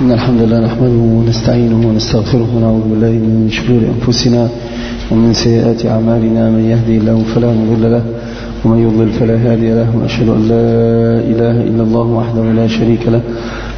إن الحمد لله نحمده ونستعينه ونستغفره ونعوذ بالله من شرور أنفسنا ومن سيئات أعمالنا من يهدي الله فلا مضل له ومن يضلل فلا هادي له وأشهد أن لا إله إلا الله وحده لا شريك له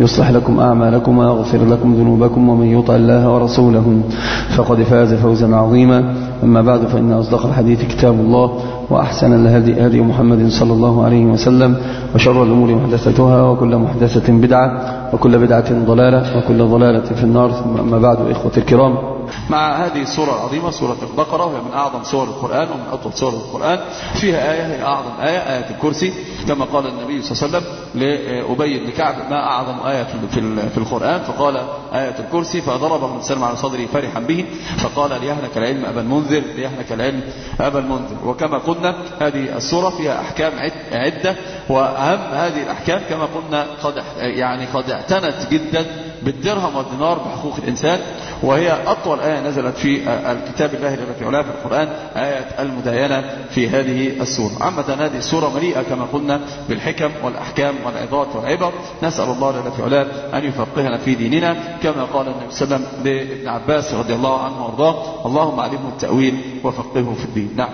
يصلح لكم أعمالكم ويغفر لكم ذنوبكم ومن يطع الله ورسوله فقد فاز فوزا عظيما. أما بعد فإن أصدق الحديث كتاب الله وأحسن الهدي هدي محمد صلى الله عليه وسلم وشر الأمور محدثتها وكل محدثة بدعة وكل بدعة ضلالة وكل ضلالة في النار. ثم أما بعد إخوة الكرام مع هذه السورة العظيمة سورة البقرة وهي من أعظم سور القرآن ومن أطول سور القرآن. فيها آية هي أعظم آية آية الكرسي. كما قال النبي صلى الله عليه وسلم لأبي بن كعب ما أعظم آية في القرآن؟ فقال آية الكرسي فضربه من سلم على صدره فرحا به فقال ليهلك العلم أبا المنذر ليهلك العلم أبا المنذر. وكما قلنا هذه السورة فيها أحكام عدة وأهم هذه الأحكام كما قلنا قد يعني قد اعتنت جدا بالدرهم والدينار بحقوق الإنسان وهي أطول آية نزلت في الكتاب الله الذي في علاه في القرآن آية المداينة في هذه السورة. عامة هذه السورة مليئة كما قلنا بالحكم والأحكام والعظات والعبر نسأل الله الذي في علاه أن يفقهنا في ديننا كما قال النبي صلى الله عليه وسلم لابن عباس رضي الله عنه وارضاه اللهم علمه التأويل وفقهه في الدين. نعم.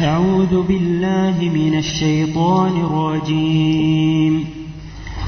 أعوذ بالله من الشيطان الرجيم.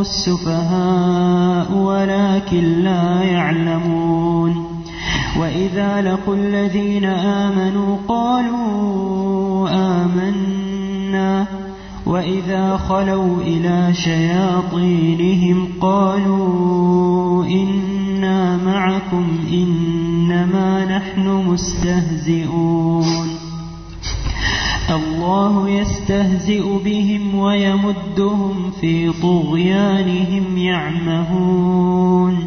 السفهاء ولكن لا يعلمون وإذا لقوا الذين آمنوا قالوا آمنا وإذا خلوا إلى شياطينهم قالوا إنا معكم إنما نحن مستهزئون الله يستهزئ بهم ويمدهم في طغيانهم يعمهون.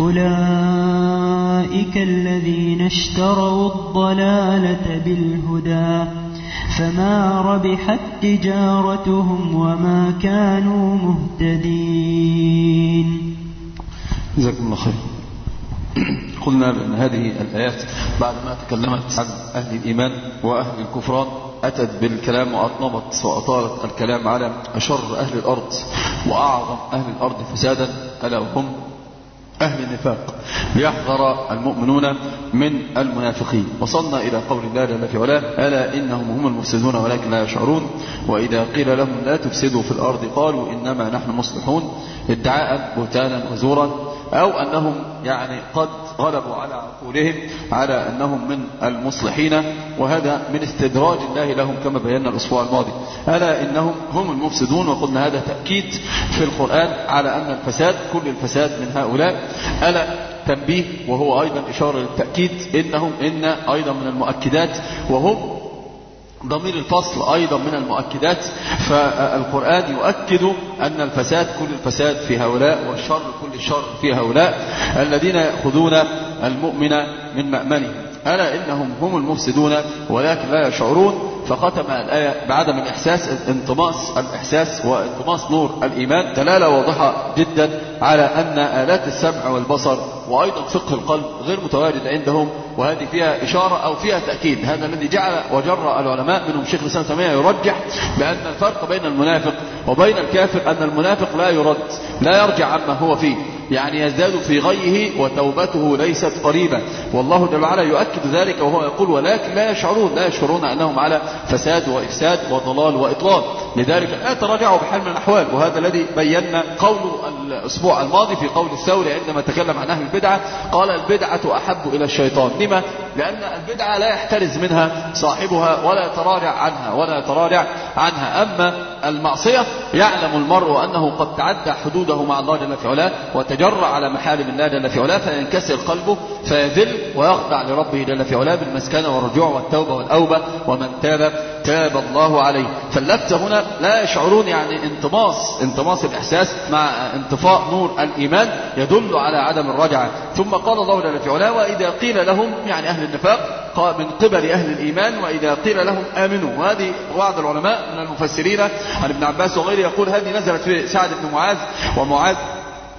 أولئك الذين اشتروا الضلالة بالهدى فما ربحت تجارتهم وما كانوا مهتدين. جزاكم الله خير. قلنا بأن هذه الآيات بعد ما تكلمت عن أهل الإيمان وأهل الكفران أتت بالكلام وأطنبت وأطالت الكلام على أشر أهل الأرض وأعظم أهل الأرض فسادا ألا وهم أهل النفاق. ليحذر المؤمنون من المنافقين. وصلنا إلى قول الله جل في علاه ألا إنهم هم المفسدون ولكن لا يشعرون؟ وإذا قيل لهم لا تفسدوا في الأرض قالوا إنما نحن مصلحون. ادعاء بهتانا وزورا. أو أنهم يعني قد غلبوا على عقولهم على أنهم من المصلحين وهذا من استدراج الله لهم كما بينا الأسبوع الماضي. ألا إنهم هم المفسدون؟ وقلنا هذا تأكيد في القرآن على أن الفساد كل الفساد من هؤلاء. ألا تنبيه وهو أيضا إشارة للتأكيد إنهم إن أيضا من المؤكدات وهم ضمير الفصل أيضا من المؤكدات فالقرآن يؤكد أن الفساد كل الفساد في هؤلاء والشر كل الشر في هؤلاء الذين يأخذون المؤمن من مأمنه. ألا إنهم هم المفسدون ولكن لا يشعرون فختم الآية بعدم الإحساس انطماس الإحساس وانطماس نور الإيمان دلالة واضحة جدا على أن آلات السمع والبصر وأيضا فقه القلب غير متواجد عندهم وهذه فيها إشارة أو فيها تأكيد. هذا الذي جعل وجر العلماء منهم شيخ الإسلام تيمية يرجح بأن الفرق بين المنافق وبين الكافر أن المنافق لا يرد لا يرجع عما هو فيه. يعني يزداد في غيه وتوبته ليست قريبة. والله جل وعلا يؤكد ذلك وهو يقول ولكن لا يشعرون لا يشعرون أنهم على فساد وإفساد وضلال وإضلال لذلك لا يتراجعوا بحال من الأحوال. وهذا الذي بينا قوله الأسبوع الماضي في قول الثوري عندما تكلم عن أهل البدعة قال البدعة أحب إلى الشيطان. لما؟ لأن البدعة لا يحترز منها صاحبها ولا يتراجع عنها ولا يتراجع عنها. أما المعصية يعلم المرء أنه قد تعدى حدوده مع الله جل في علاه وتجرع على محارم الله جل في علاه فينكسر قلبه فيذل ويخضع لربه جل في علاه بالمسكنة والرجوع والتوبة والأوبة ومن تاب تاب الله عليه. فاللبس هنا لا يشعرون يعني انطماس انطماس الإحساس مع انطفاء نور الإيمان يدل على عدم الرجعة. ثم قال الله جل في علاه وإذا قيل لهم يعني أهل النفاق من قبل أهل الإيمان وإذا قيل لهم آمنوا. وهذه بعض العلماء من المفسرين عن ابن عباس وغيره يقول هذه نزلت في سعد بن معاذ ومعاذ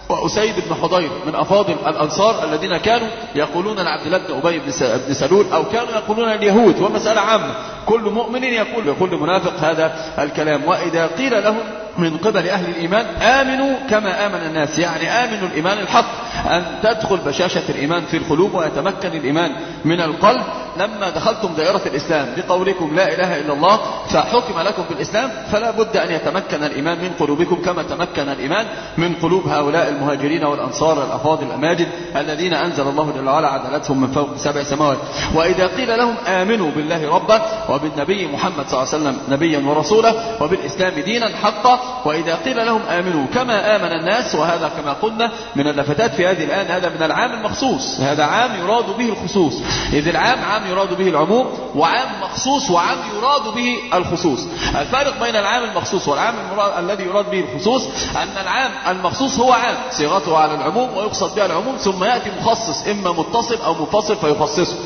وأسيد بن حضير من أفاضل الأنصار الذين كانوا يقولون لعبد الله بن أبي بن سلول أو كانوا يقولون اليهود ومسألة عامة. كل مؤمن يقول لكل منافق هذا الكلام. وإذا قيل لهم من قبل أهل الإيمان آمنوا كما آمن الناس. يعني آمنوا الإيمان الحق. أن تدخل بشاشة الإيمان في القلوب ويتمكن الإيمان من القلب. لما دخلتم دائرة الإسلام بقولكم لا إله إلا الله فحكم لكم بالإسلام فلا بد أن يتمكن الإيمان من قلوبكم كما تمكن الإيمان من قلوب هؤلاء المهاجرين والأنصار الأفاضل الأماجد الذين أنزل الله جل وعلا عدلتهم من فوق سبع سماوات. وإذا قيل لهم آمنوا بالله ربا وبالنبي محمد صلى الله عليه وسلم نبيا ورسولا وبالإسلام دينا حقا وإذا قيل لهم آمنوا كما آمن الناس وهذا كما قلنا من اللفتات في هذه الآن هذا من العام المخصوص هذا عام يراد به الخصوص. إذ العام عام يراد به العموم وعام مخصوص وعام يراد به الخصوص. الفارق بين العام المخصوص والعام الذي يراد به الخصوص أن العام المخصوص هو عام صيغته على العموم ويقصد بها العموم ثم يأتي مخصص إما متصل أو منفصل فيخصصه.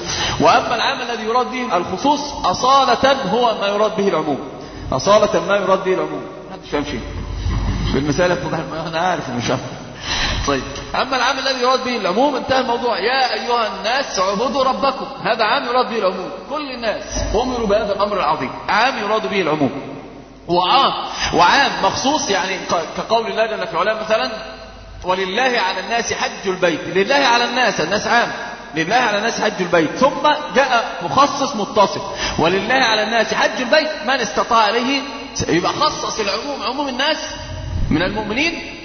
وأما العام الذي يراد به الخصوص أصالة هو ما يراد به العموم. أصالة ما يراد به العموم. محدش فاهم شيء بالمثال اتضح أنا عارف مش عارف طيب. أما العام الذي يراد به العموم انتهى الموضوع. يا أيها الناس اعبدوا ربكم. هذا عام يراد به العموم. كل الناس أمروا بهذا الأمر العظيم. عام يراد به العموم. وعام وعام مخصوص يعني كقول الله جل في علاه مثلا ولله على الناس حج البيت. لله على الناس الناس عام. لله على الناس حج البيت. ثم جاء مخصص متصف ولله على الناس حج البيت. من استطاع عليه يبقى خصص العموم عموم الناس من المؤمنين.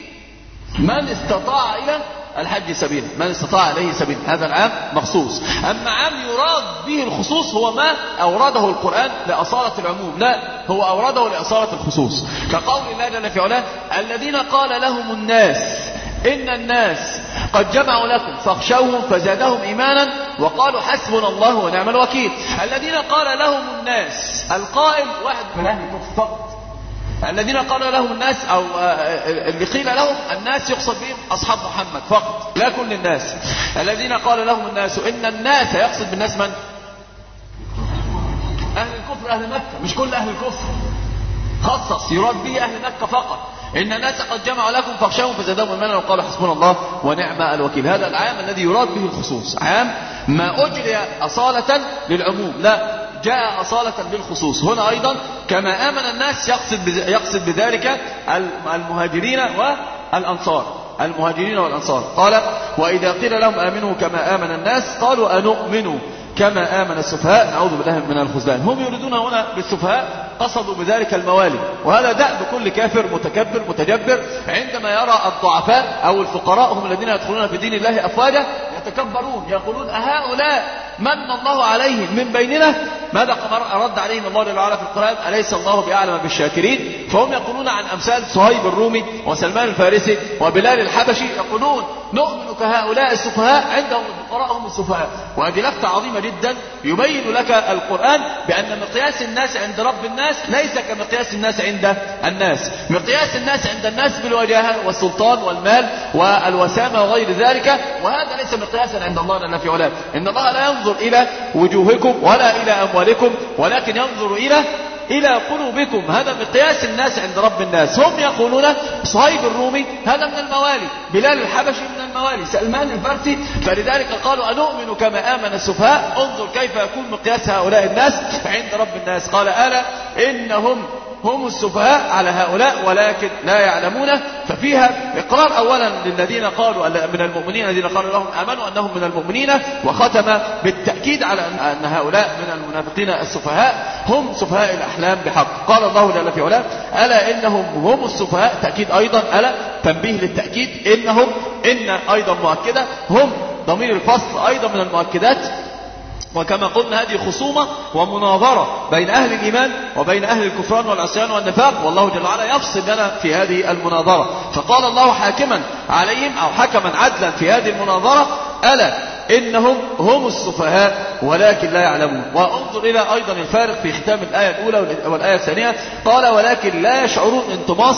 من استطاع إلى الحج سبيلا من استطاع عليه سبيلا هذا العام مخصوص. أما عام يراد به الخصوص هو ما أورده القرآن لأصالة العموم لا هو أورده لأصالة الخصوص. كقول الله جل في علاه الذين قال لهم الناس إن الناس قد جمعوا لكم فاخشوهم فزادهم إيمانا وقالوا حسبنا الله ونعم الوكيل. الذين قال لهم الناس القائل واحد من أهل الكفر فقط. الذين قال لهم الناس أو اللي قيل لهم الناس يقصد بهم أصحاب محمد فقط لا كل الناس. الذين قال لهم الناس إن الناس يقصد بالناس من؟ أهل الكفر أهل مكة. مش كل أهل الكفر. خصص يراد به أهل مكة فقط. إن الناس قد جمعوا لكم فاخشوهم فزادهم إيمانا وقالوا حسبنا الله ونعم الوكيل. هذا العام الذي يراد به الخصوص. عام ما أجري أصالة للعموم. لا. جاء أصالة بالخصوص. هنا أيضا كما آمن الناس يقصد يقصد بذلك المهاجرين والأنصار. المهاجرين والأنصار. قال وإذا قيل لهم آمنوا كما آمن الناس قالوا أنؤمن كما آمن السفهاء. نعوذ بالله من الخذلان هم يريدون هنا بالسفهاء قصدوا بذلك الموالي. وهذا دأب كل كافر متكبر متجبر عندما يرى الضعفاء أو الفقراء هم الذين يدخلون في دين الله أفواجا يتكبرون يقولون أهؤلاء من الله عليهم من بيننا؟ ماذا رد عليهم الله جل وعلا في القرآن؟ أليس الله بأعلم بالشاكرين؟ فهم يقولون عن أمثال صهيب الرومي وسلمان الفارسي وبلال الحبشي يقولون نؤمن كهؤلاء السفهاء عندهم الفقراء هم السفهاء. وهذه لفتة عظيمة جدا يبين لك القرآن بأن مقياس الناس عند رب الناس ليس كمقياس الناس عند الناس. مقياس الناس عند الناس بالوجاهة والسلطان والمال والوسامة وغير ذلك وهذا ليس مقياسا عند الله جل في علاه. إن الله لا ينظر إلى وجوهكم ولا إلى أموالكم ولكن ينظر إلى إلى قلوبكم. هذا مقياس الناس عند رب الناس. هم يقولون صهيب الرومي هذا من الموالي. بلال الحبشي من الموالي. سلمان الفارسي. فلذلك قالوا أنؤمن كما آمن السفهاء؟ انظر كيف يكون مقياس هؤلاء الناس عند رب الناس. قال ألا إنهم هم السفهاء على هؤلاء ولكن لا يعلمون ففيها إقرار أولا للذين قالوا من المؤمنين الذين قالوا لهم آمنوا أنهم من المؤمنين وختم بالتأكيد على أن هؤلاء من المنافقين السفهاء هم سفهاء الأحلام بحق. قال الله جل في علاه ألا إنهم هم السفهاء؟ تأكيد أيضا ألا تنبيه للتأكيد إنهم إن أيضا مؤكدة هم ضمير الفصل أيضا من المؤكدات. وكما قلنا هذه خصومة ومناظرة بين أهل الإيمان وبين أهل الكفران والعصيان والنفاق والله جل وعلا يفصل لنا في هذه المناظرة. فقال الله حاكما عليهم أو حكما عدلا في هذه المناظرة ألا إنهم هم السفهاء ولكن لا يعلمون. وانظر إلى أيضا الفارق في ختام الآية الأولى والآية الثانية. قال ولكن لا يشعرون انطماس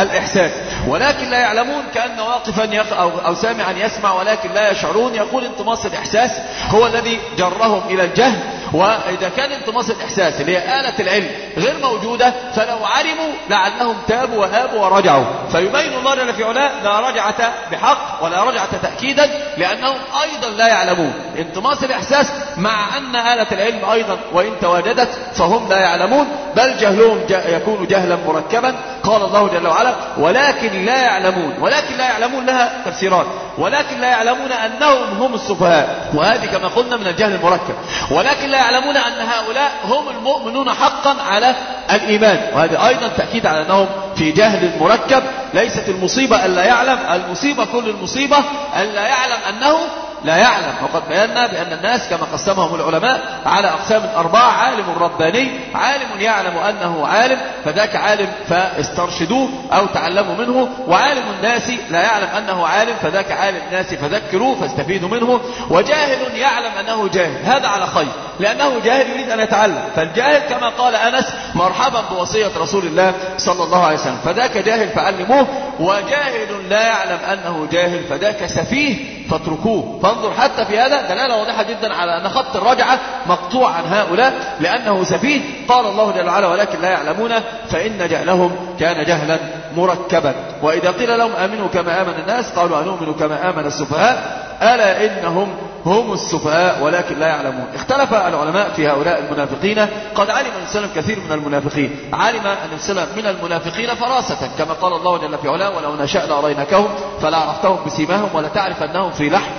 الإحسان. ولكن لا يعلمون كأن واقفا أو, أو سامعا يسمع. ولكن لا يشعرون. يقول انطماس الإحساس هو الذي جرهم إلى الجهل. وإذا كان انطماس الإحساس اللي هي آلة العلم غير موجودة فلو علموا لعلهم تابوا وآبوا ورجعوا. فيبين الله جل في علاه لا رجعة بحق ولا رجعة تأكيدا لأنهم أيضا لا يعلمون. انطماس الإحساس مع أن آلة العلم أيضا وإن تواجدت فهم لا يعلمون. بل جهلهم يكون جهلا مركبا. قال الله جل وعلا ولكن لا يعلمون. ولكن لا يعلمون لها تفسيرات. ولكن لا يعلمون أنهم هم السفهاء. وهذه كما قلنا من الجهل المركب. ولكن لا يعلمون أن هؤلاء هم المؤمنون حقا على الإيمان. وهذا أيضا تأكيد على أنهم في جهل مركب. ليست المصيبة ألا يعلم المصيبة كل المصيبة ألا يعلم أنه لا يعلم. وقد بينا بأن الناس كما قسمهم العلماء على أقسام أربعة. عالم رباني عالم يعلم أنه عالم فذاك عالم فاسترشدوه أو تعلموا منه. وعالم الناس لا يعلم أنه عالم فذاك عالم الناس فذكروه فاستفيدوا منه. وجاهل يعلم أنه جاهل. هذا على خير لأنه جاهل يريد أن يتعلم. فالجاهل كما قال أنس مرحبا بوصية رسول الله صلى الله عليه وسلم. فذاك جاهل فعلموه. وجاهل لا يعلم أنه جاهل فذاك سفيه فاتركوه. فانظر حتى في هذا دلالة واضحة جدا على أن خط الرجعة مقطوع عن هؤلاء لأنه سفيه. قال الله جل وعلا ولكن لا يعلمون فإن جهلهم كان جهلا مركبا. وإذا قيل لهم آمنوا كما آمن الناس؟ قالوا أنؤمن كما آمن السفهاء. ألا إنهم هم السفهاء ولكن لا يعلمون. اختلف العلماء في هؤلاء المنافقين. قد علم النبي صلى كثير من المنافقين. علم النبي صلى من المنافقين فراسة كما قال الله جل في علاه ولو نشاء لأريناكهم فلا عرفتهم بسيماهم ولا تعرف أنهم في لحم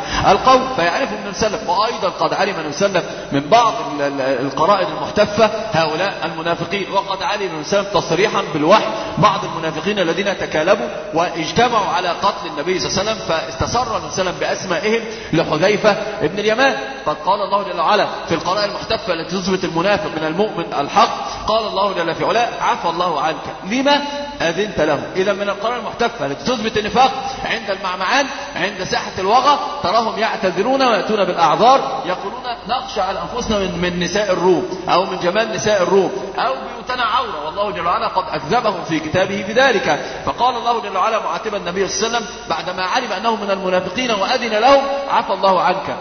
النبي صلى الله عليه وسلم وأيضا قد علم النبي صلى الله عليه وسلم من بعض القرائن المحتفة هؤلاء المنافقين. وقد علم النبي صلى الله عليه وسلم تصريحا بالوحي. بعض المنافقين الذين تكالبوا واجتمعوا على قتل النبي صلى الله عليه وسلم فاستسر النبي صلى الله عليه وسلم بأسمائهم لحذيفة ابن اليمان. قد قال الله جل وعلا في القرائن المحتفة التي تثبت المنافق من المؤمن الحق قال الله جل في علاه عفى الله عنك. لما؟ أذنت له. إذا من القرائن المحتفة التي تثبت النفاق عند المعمعان عند ساحة الوغى تراهم يعتذرون ويأتون بالأعذار يقولون نخشى على أنفسنا من, من نساء الروم أو من جمال نساء الروم أو بيوتنا عورة. والله جل وعلا قد أكذبهم في كتابه بذلك. فقال الله جل وعلا معاتبا النبي صلى الله عليه وسلم بعدما علم أنهم من المنافقين وأذن لهم عفى الله عنك.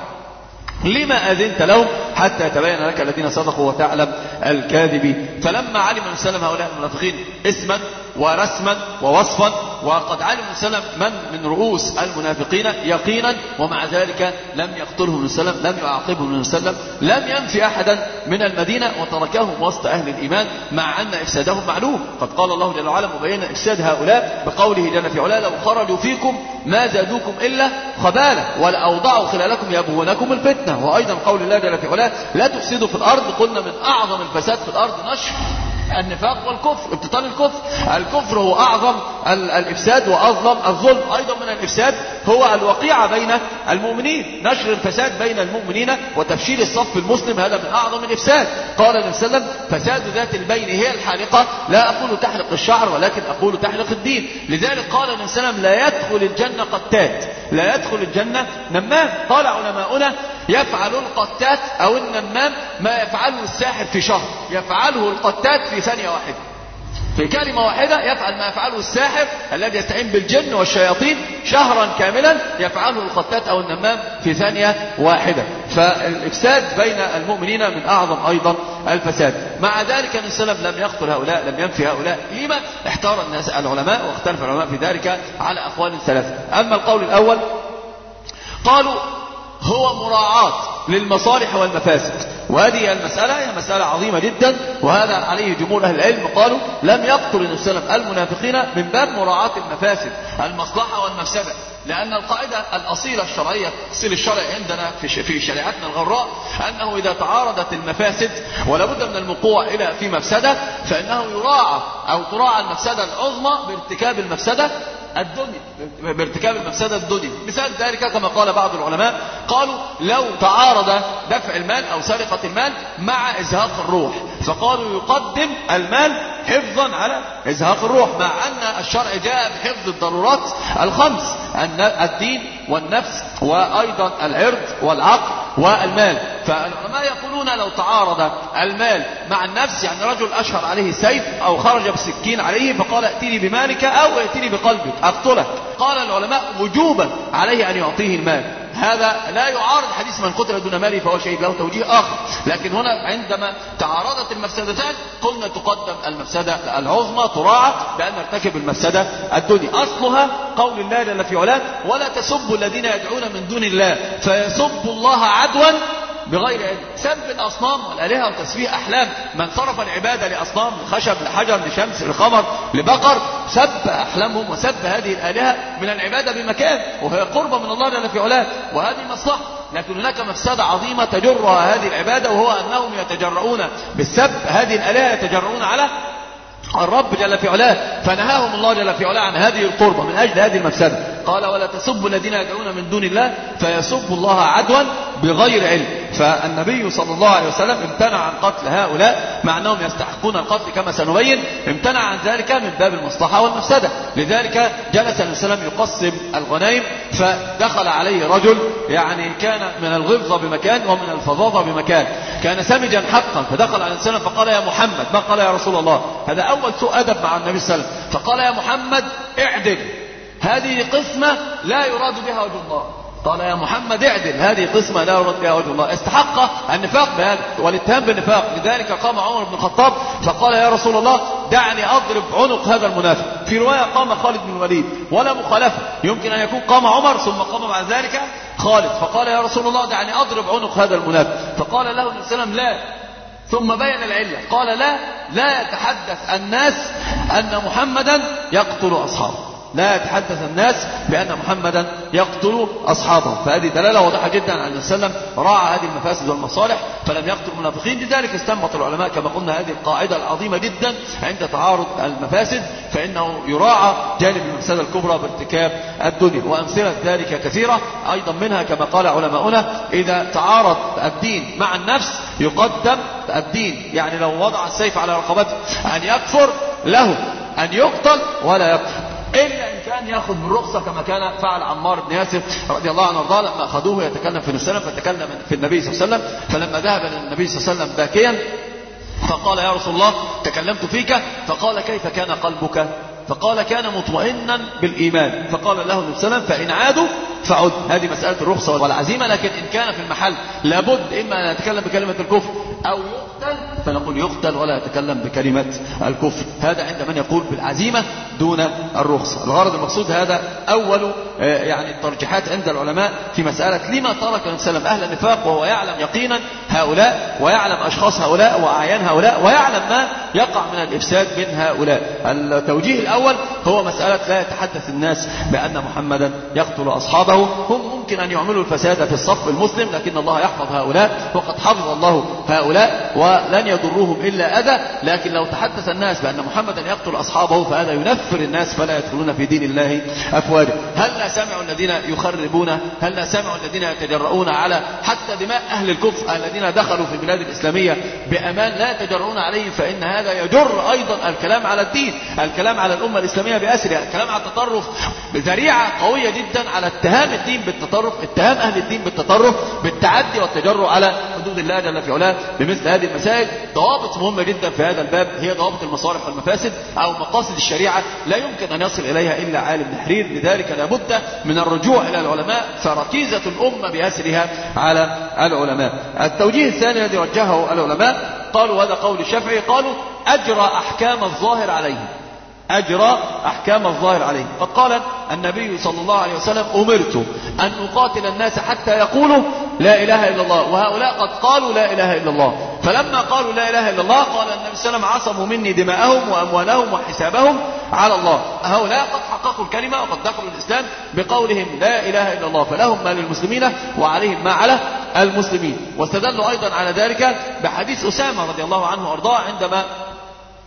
لما أذنت لهم حتى يتبين لك الذين صدقوا وتعلم الكاذب. فلما علم صلى هؤلاء المنافقين اسما ورسما ووصفا. وقد علم النبي من من رؤوس المنافقين يقينا ومع ذلك لم يقتلهم النبي صلى لم يعاقبهم النبي صلى لم ينفي أحدا من المدينة وتركهم وسط أهل الإيمان مع أن إفسادهم معلوم. قد قال الله جل وعلا مبينا إفساد هؤلاء بقوله جل في علاه لو خرجوا فيكم ما زادوكم إلا خبالة ولأوضعوا خلالكم يبغونكم الفتنة. وأيضا قول الله جل في علاه لا تفسدوا في الأرض. قلنا من أعظم الفساد في الأرض نشر. النفاق والكفر ابتطال الكفر. الكفر هو أعظم الإفساد وأظلم الظلم. أيضا من الإفساد هو الوقيعة بين المؤمنين. نشر الفساد بين المؤمنين وتفشيل الصف المسلم هذا من أعظم الإفساد. قال النبي صلى الله عليه وسلم فساد ذات البين هي الحالقة. لا أقول تحلق الشعر ولكن أقول تحلق الدين. لذلك قال النبي صلى الله عليه وسلم لا يدخل الجنة قتات لا يدخل الجنة نمام. قال علماؤنا يفعل القتات أو النمام ما يفعله الساحر في شهر. يفعله القتات في ثانية واحدة. في كلمة واحدة يفعل ما يفعله الساحر الذي يستعين بالجن والشياطين شهرا كاملا يفعله القتات أو النمام في ثانية واحدة. فالإفساد بين المؤمنين من أعظم أيضا الفساد. مع ذلك عليه وسلم لم يقتل هؤلاء لم ينفي هؤلاء. لما؟ احتار الناس العلماء واختلف العلماء في ذلك على أقوال ثلاثة. أما القول الأول قالوا هو مراعاة للمصالح والمفاسد. وهذه المسألة هي مسألة عظيمة جدا وهذا عليه جمهور أهل العلم قالوا لم يقتل النبي المنافقين من باب مراعاة المفاسد المصلحة والمفسدة لأن القاعدة الأصيلة الشرعية الأصيل الشرعي عندنا في في شريعتنا الغراء أنه إذا تعارضت المفاسد ولابد من الوقوع إلى في مفسدة فإنه يراعى أو تراعى المفسدة العظمى بارتكاب المفسدة الدنيا بارتكاب المفسدة الدنيا. مثال ذلك كما قال بعض العلماء قالوا لو تعارض دفع المال أو سرقة المال مع إزهاق الروح. فقالوا يقدم المال حفظا على إزهاق الروح مع أن الشرع جاء بحفظ الضرورات الخمس الدين والنفس وأيضا العرض والعقل والمال. فالعلماء يقولون لو تعارض المال مع النفس يعني رجل أشهر عليه سيف أو خرج بسكين عليه فقال ائتني بمالك أو ائتني بقلبك أقتلك. قال العلماء وجوبا عليه أن يعطيه المال. هذا لا يعارض حديث من قتل دون ماله فهو شهيد له توجيه آخر. لكن هنا عندما تعارضت المفسدتان قلنا تقدم المفسدة العظمى تراعى بأن نرتكب المفسدة الدنيا. أصلها قول الله جل في علاه ولا تسبوا الذين يدعون من دون الله فيسبوا الله عدوا بغير علم. سب الأصنام والآلهة وتسبيح أحلام. من صرف العبادة لأصنام لخشب لحجر لشمس لقمر لبقر سب أحلامهم وسب هذه الآلهة من العبادة بمكان وهي قربة من الله جل في علاه وهذه مصلحة. لكن هناك مفسدة عظيمة تجرها هذه العبادة وهو أنهم يتجرؤون بالسب. هذه الآلهة يتجرؤون على الرب جل في علاه فنهاهم الله جل في علاه عن هذه القربة. من أجل هذه المفسدة. قال ولا تسبوا الذين يدعون من دون الله فيسبوا الله عدوا بغير علم. فالنبي صلى الله عليه وسلم امتنع عن قتل هؤلاء مع أنهم يستحقون القتل كما سنبين. امتنع عن ذلك من باب المصلحة والمفسدة. لذلك جلس وسلم يقسم الغنائم فدخل عليه رجل يعني كان من الغلظة بمكان ومن الفظاظة بمكان. كان سمجا حقا فدخل على النبي فقال يا محمد ما قال يا رسول الله؟ هذا أول سوء أدب مع النبي صلى الله عليه وسلم. فقال يا محمد اعدل. هذه قسمة لا يراد بها وجه الله. قال يا محمد اعدل هذه قسمة لا يراد بها وجه الله. استحق النفاق بهذا والاتهام بالنفاق. لذلك قام عمر بن الخطاب فقال يا رسول الله دعني أضرب عنق هذا المنافق. في رواية قام خالد بن الوليد ولا مخالفة. يمكن أن يكون قام عمر ثم قام بعد ذلك خالد. فقال يا رسول الله دعني أضرب عنق هذا المنافق. فقال له النبي صلى الله عليه وسلم لا. ثم بين العلة. قال لا لا يتحدث الناس أن محمدا يقتل أصحابه. لا يتحدث الناس بأن محمدا يقتل أصحابه. فهذه دلالة واضحة جدا أن النبي صلى الله عليه وسلم راعى هذه المفاسد والمصالح فلم يقتل المنافقين. لذلك استنبط العلماء كما قلنا هذه القاعدة العظيمة جدا عند تعارض المفاسد فإنه يراعى جانب المفسدة الكبرى بارتكاب الدنيا وأمثلة ذلك كثيرة أيضا منها كما قال علماؤنا إذا تعارض الدين مع النفس يقدم الدين. يعني لو وضع السيف على رقبته أن يكفر له أن يقتل ولا يقتل إلا إن كان يأخذ بالرخصة كما كان فعل عمار بن ياسر رضي الله عنه وارضاه لما أخذوه يتكلم في السلام فتكلم في النبي صلى الله عليه وسلم فلما ذهب إلى النبي صلى الله عليه وسلم باكيا فقال يا رسول الله تكلمت فيك؟ فقال كيف كان قلبك؟ فقال كان مطمئنا بالإيمان. فقال له النبي صلى الله عليه وسلم فإن عادوا فعد هذه مسألة الرخصة والعزيمة لكن إن كان في المحل لابد إما أن يتكلم بكلمة الكفر أو يقتل فنقول يقتل ولا يتكلم بكلمة الكفر. هذا عند من يقول بالعزيمة دون الرخصة. الغرض المقصود هذا أول يعني الترجيحات عند العلماء في مسألة لما ترك النبي صلى الله عليه وسلم أهل النفاق وهو يعلم يقينا هؤلاء ويعلم أشخاص هؤلاء وأعيان هؤلاء ويعلم ما يقع من الإفساد من هؤلاء. التوجيه الأول هو مسألة لا يتحدث الناس بأن محمدا يقتل أصحابه. هم ممكن أن يعملوا الفساد في الصف المسلم لكن الله يحفظ هؤلاء وقد حفظ الله هؤلاء ولن يضرهم إلا أذى لكن لو تحدث الناس بأن محمدا يقتل أصحابه فهذا ينفر الناس فلا يدخلون في دين الله أفواجا. هل لا سمعوا الذين يخربون هل لا سمعوا الذين يتجرؤون على حتى دماء أهل الكفر الذين دخلوا في البلاد الإسلامية بأمان لا يتجرؤون عليهم فإن هذا يجر أيضا الكلام على الدين الكلام على الأمة الإسلامية بأسرها الكلام على التطرف بذريعة قوية جدا على اتهام الدين بالتطرف اتهام أهل الدين بالتطرف بالتعدي والتجرؤ على حدود الله جل في علاه. بمثل هذه المسائل ضوابط مهمة جدا في هذا الباب هي ضوابط المصالح والمفاسد أو مقاصد الشريعة لا يمكن أن يصل إليها إلا عالم نحرير لذلك لابد من الرجوع إلى العلماء فركيزة الأمة بأسرها على العلماء. التوجيه الثاني الذي وجهه العلماء قالوا هذا قول الشافعي قالوا أجرى أحكام الظاهر عليه. أجرى أحكام الظاهر عليه. فقال النبي صلى الله عليه وسلم أمرت أن أقاتل الناس حتى يقولوا لا إله إلا الله. وهؤلاء قد قالوا لا إله إلا الله. فلما قالوا لا إله إلا الله قال النبي صلى الله عليه وسلم عصموا مني دماءهم وأموالهم وحسابهم على الله. هؤلاء قد حققوا الكلمة وقد دخلوا الإسلام بقولهم لا إله إلا الله فلهم ما للمسلمين وعليهم ما على المسلمين. واستدلوا أيضا على ذلك بحديث أسامة رضي الله عنه وأرضاه عندما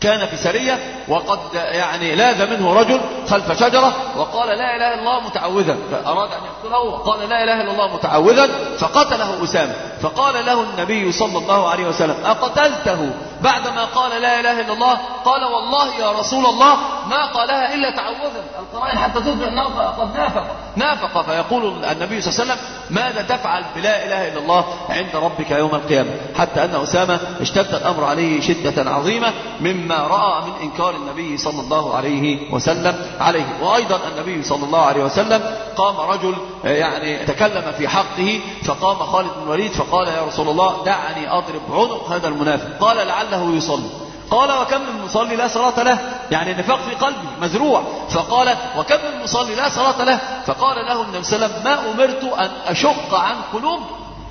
كان في سرية وقد يعني لاذ منه رجل خلف شجرة وقال لا إله إلا الله متعوذا فأراد أن يقتله وقال لا إله إلا الله متعوذا فقتله أسامة فقال له النبي صلى الله عليه وسلم أقتلته؟ بعدما قال لا إله إلا الله قال والله يا رسول الله ما قالها إلا تعوذا القرائن حتى تثبت أنه قد نافق نافق فيقول النبي صلى الله عليه وسلم ماذا تفعل بلا إله إلا الله عند ربك يوم القيامة؟ حتى أن أسامة اشتد الأمر عليه شدة عظيمة مما رأى من إنكار النبي صلى الله عليه وسلم عليه. وأيضا النبي صلى الله عليه وسلم قام رجل يعني تكلم في حقه فقام خالد بن الوليد فقال يا رسول الله دعني أضرب عنق هذا المنافق. قال لعله يصلي. قال وكم من مصلي لا صلاة له؟ يعني النفاق في قلبه مزروع. فقال وكم من مصلي لا صلاة له؟ فقال له النبي صلى الله عليه وسلم ما أمرت أن أشق عن قلوب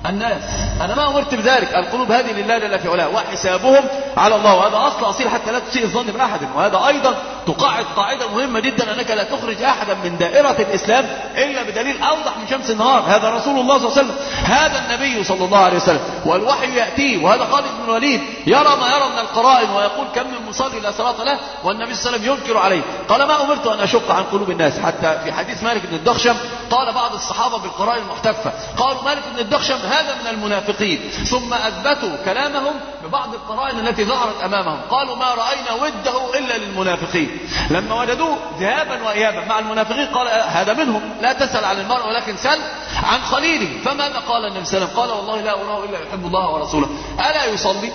الناس. أنا ما أمرت بذلك. القلوب هذه لله جل في علاه وحسابهم على الله. وهذا أصل أصيل حتى لا تسيء الظن بأحد وهذا أيضا تقاعد قاعدة مهمة جدا أنك لا تخرج أحدا من دائرة الإسلام إلا بدليل أوضح من شمس النهار. هذا رسول الله صلى الله عليه وسلم. هذا النبي صلى الله عليه وسلم. والوحي يأتيه. وهذا خالد بن الوليد. يرى ما يرى من القرائن ويقول كم من مصلي لا صلاة له. والنبي صلى الله عليه وسلم ينكر عليه. قال ما أمرت أن أشق عن قلوب الناس. حتى في حديث مالك بن الدخشم قال بعض الصحابة بالقرائن المحتفة. قالوا مالك بن الدخشم هذا من المنافقين. ثم أثبتوا كلامهم ببعض القرائن التي ظهرت أمامهم. قالوا ما رأينا وده إلا للمنافقين. لما وجدوه ذهابا وإيابا مع المنافقين قال هذا منهم. لا تسأل عن المرء ولكن سل عن خليله. فماذا قال النبي صلى الله عليه وسلم؟ قال والله لا أراه إلا يحب الله ورسوله. ألا يصلي؟